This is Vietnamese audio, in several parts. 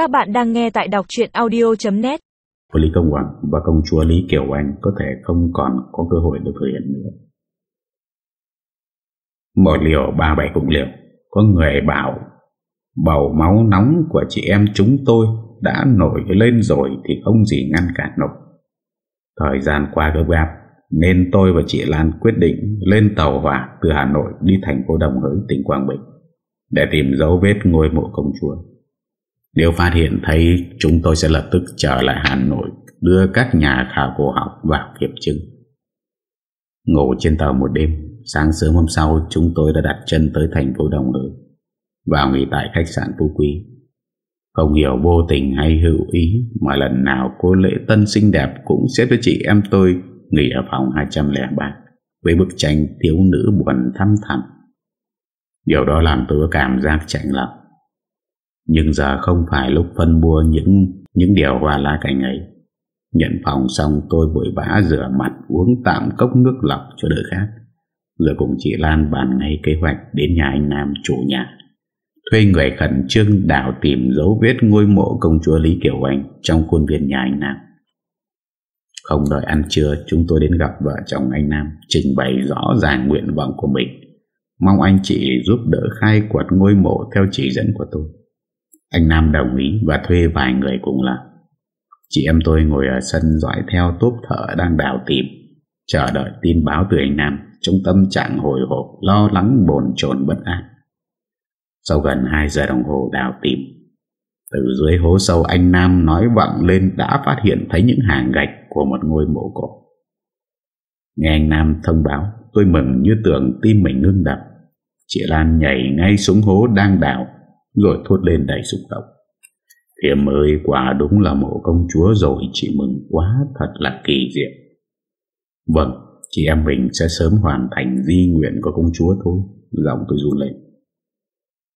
Các bạn đang nghe tại đọc chuyện audio.net Lý Công Hoàng và công chúa Lý Kiều Anh có thể không còn có cơ hội được thực hiện nữa. Một liều ba bảy cũng liều, có người bảo bầu máu nóng của chị em chúng tôi đã nổi lên rồi thì không gì ngăn cản nổi. Thời gian qua gấp gáp nên tôi và chị Lan quyết định lên tàu hỏa từ Hà Nội đi thành phố Đồng Hới, tỉnh Quảng Bình để tìm dấu vết ngôi mộ công chúa. Nếu phát hiện thấy chúng tôi sẽ lập tức trở lại Hà Nội đưa các nhà khảo cổ học vào kiểm chứng. Ngủ trên tàu một đêm, sáng sớm hôm sau chúng tôi đã đặt chân tới thành phố Đồng Hới vào nghỉ tại khách sạn Phú Quý. Không hiểu vô tình hay hữu ý mà lần nào cô lễ tân xinh đẹp cũng xếp với chị em tôi nghỉ ở phòng 203 với bức tranh thiếu nữ buồn thăm thẳm. Điều đó làm tôi có cảm giác chạnh lòng. Nhưng giờ không phải lúc phân bua những những điều hoa lá cảnh ấy. Nhận phòng xong tôi vội vã rửa mặt uống tạm cốc nước lọc cho đỡ khác. Rồi cùng chị Lan bàn ngay kế hoạch đến nhà anh Nam chủ nhà. Thuê người khẩn trương đảo tìm dấu vết ngôi mộ công chúa Lý Kiều Anh trong khuôn viên nhà anh Nam. Không đợi ăn trưa, chúng tôi đến gặp vợ chồng anh Nam, Trình bày rõ ràng nguyện vọng của mình Mong anh chị giúp đỡ khai quật ngôi mộ theo chỉ dẫn của tôi anh Nam đồng ý và thuê vài người cùng làm Chị em tôi ngồi ở sân dõi theo tốp thợ đang đào tìm, Chờ đợi tin báo từ anh Nam, Trong tâm trạng hồi hộp, Lo lắng, bồn chồn, bất an. Sau gần 2 giờ đồng hồ đào tìm, Từ dưới hố sâu anh Nam nói vọng lên Đã phát hiện thấy những hàng gạch Của một ngôi mộ cổ. Nghe anh Nam thông báo, Tôi mừng như tưởng tim mình ngưng đập. Chị Lan nhảy ngay xuống hố đang đào rồi thốt lên đầy xúc động. Thiểm ơi, quả đúng là mộ công chúa rồi, Chị mừng quá, thật là kỳ diệu. Vâng Chị em mình sẽ sớm hoàn thành di nguyện của công chúa thôi, Giọng tôi run lên.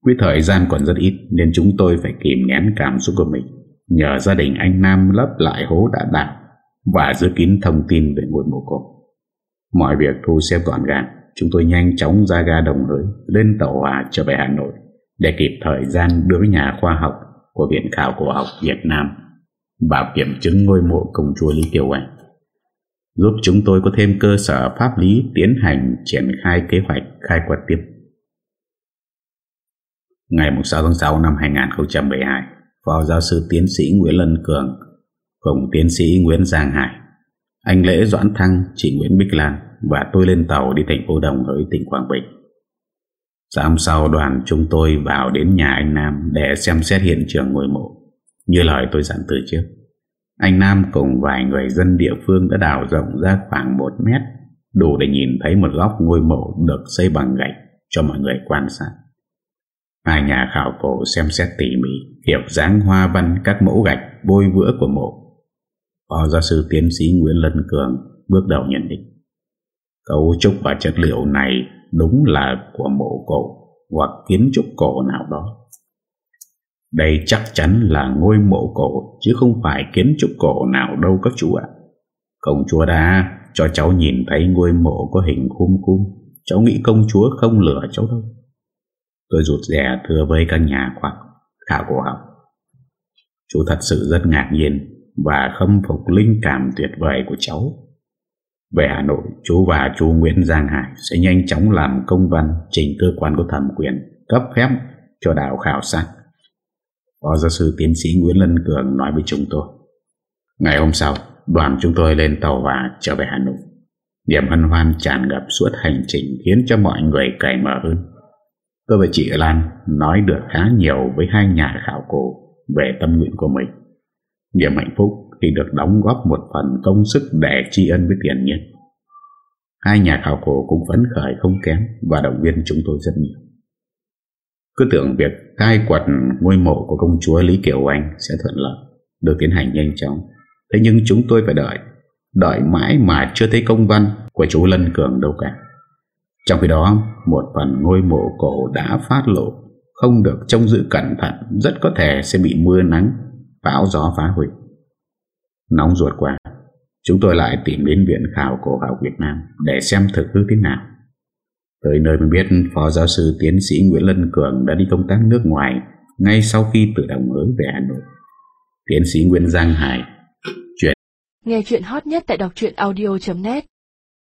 Quý thời gian còn rất ít Nên chúng tôi phải kìm nén cảm xúc của mình. Nhờ gia đình anh Nam lấp lại hố đã đào Và giữ kín thông tin về ngôi mộ cổ Mọi việc thu xếp gọn gàng, Chúng tôi nhanh chóng ra ga đồng hới, Lên tàu hòa trở về Hà Nội. Để kịp thời gian đưa nhà khoa học Của Viện Khảo Cổ học Việt Nam Vào kiểm chứng ngôi mộ công chúa Lý Kiều Anh Giúp chúng tôi có thêm cơ sở pháp lý Tiến hành triển khai kế hoạch khai quật tiếp Ngày 6 tháng 6 năm 2012 Phó giáo sư tiến sĩ Nguyễn Lân Cường Cùng tiến sĩ Nguyễn Giang Hải, Anh Lễ Doãn Thăng, Chị Nguyễn Bích Lan và tôi lên tàu đi thành phố Đồng Hới, tỉnh Quảng Bình. Sáng sau, đoàn chúng tôi vào đến nhà anh Nam để xem xét hiện trường ngôi mộ. Như lời tôi dặn từ trước. Anh Nam cùng vài người dân địa phương đã đào rộng ra khoảng 1 mét, đủ để nhìn thấy một góc ngôi mộ được xây bằng gạch cho mọi người quan sát. Hai nhà khảo cổ xem xét tỉ mỉ hiểu dáng hoa văn các mẫu gạch bôi vữa của mộ. Phó giáo sư tiến sĩ Nguyễn Lân Cường bước đầu nhận định. Cấu trúc và chất liệu này đúng là của mộ cổ hoặc kiến trúc cổ nào đó. Đây chắc chắn là ngôi mộ cổ, chứ không phải kiến trúc cổ nào đâu các chú ạ. Công chúa đã cho cháu nhìn thấy ngôi mộ có hình khum khum. Cháu nghĩ công chúa không lừa cháu đâu. Tôi rụt rè thưa với các nhà khoa khảo cổ học. Chú thật sự rất ngạc nhiên và khâm phục linh cảm tuyệt vời của cháu. Về Hà Nội, chú và chú Nguyễn Giang Hải sẽ nhanh chóng làm công văn trình cơ quan có thẩm quyền cấp phép cho đảo khảo sát. Phó giáo sư tiến sĩ Nguyễn Lân Cường nói với chúng tôi. Ngày hôm sau, đoàn chúng tôi lên tàu và trở về Hà Nội. Điểm hân hoan tràn ngập suốt hành trình khiến cho mọi người cởi mở hơn. Tôi và chị Lan nói được khá nhiều với hai nhà khảo cổ về tâm nguyện của mình. Điểm hạnh phúc khi được đóng góp một phần công sức để tri ân với tiền nhân. Hai nhà khảo cổ cũng phấn khởi không kém và động viên chúng tôi rất nhiều. Cứ tưởng việc khai quật ngôi mộ của công chúa Lý Kiều Anh sẽ thuận lợi, được tiến hành nhanh chóng. Thế nhưng chúng tôi phải đợi, đợi mãi mà chưa thấy công văn của chú Lân Cường đâu cả. Trong khi đó, một phần ngôi mộ cổ đã phát lộ, không được trông giữ cẩn thận, rất có thể sẽ bị mưa nắng, bão gió phá hủy. Nóng ruột quá Chúng tôi lại tìm đến Viện Khảo Cổ học Việt Nam Để xem thực hư thế nào Tới nơi mới biết Phó giáo sư tiến sĩ Nguyễn Lân Cường Đã đi công tác nước ngoài ngay sau khi từ đồng mới về Hà Nội. Tiến sĩ Nguyễn Giang Hải Nghe chuyện hot nhất tại đọc audio.net